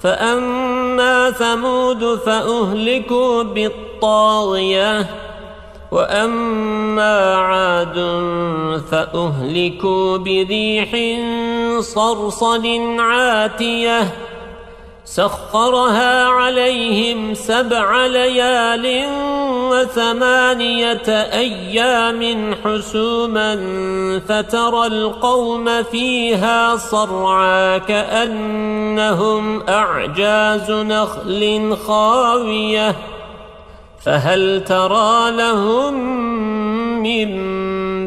فأما ثمود فأهلكوا بالطاغية وأما عاد فأهلكوا بريح صرصل عاتية. سخرها عليهم سبع ليال وثمانية أيام حسوما فترى القوم فيها صرعا كأنهم أعجاز نخل خاوية فهل ترى لهم من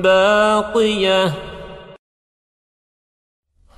باقية؟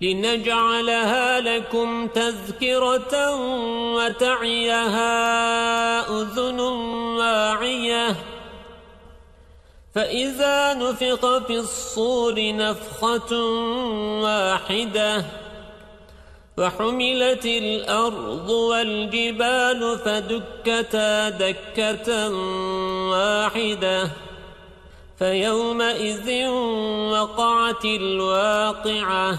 لنجعلها لكم تذكرة وتعيها أذن واعية. فإذا نفق في الصور نفخة واحدة وحملت الأرض والجبال فدكتا دكة واحدة. فيومئذ وقعت الواقعة.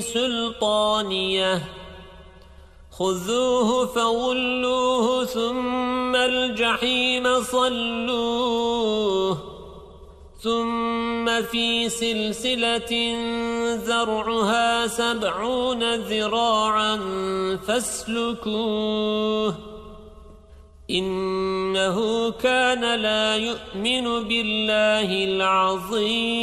سلطانية. خذوه فغلوه ثم الجحيم صلوه. ثم في سلسلة زرعها سبعون ذراعا فاسلكوه. إنه كان لا يؤمن بالله العظيم.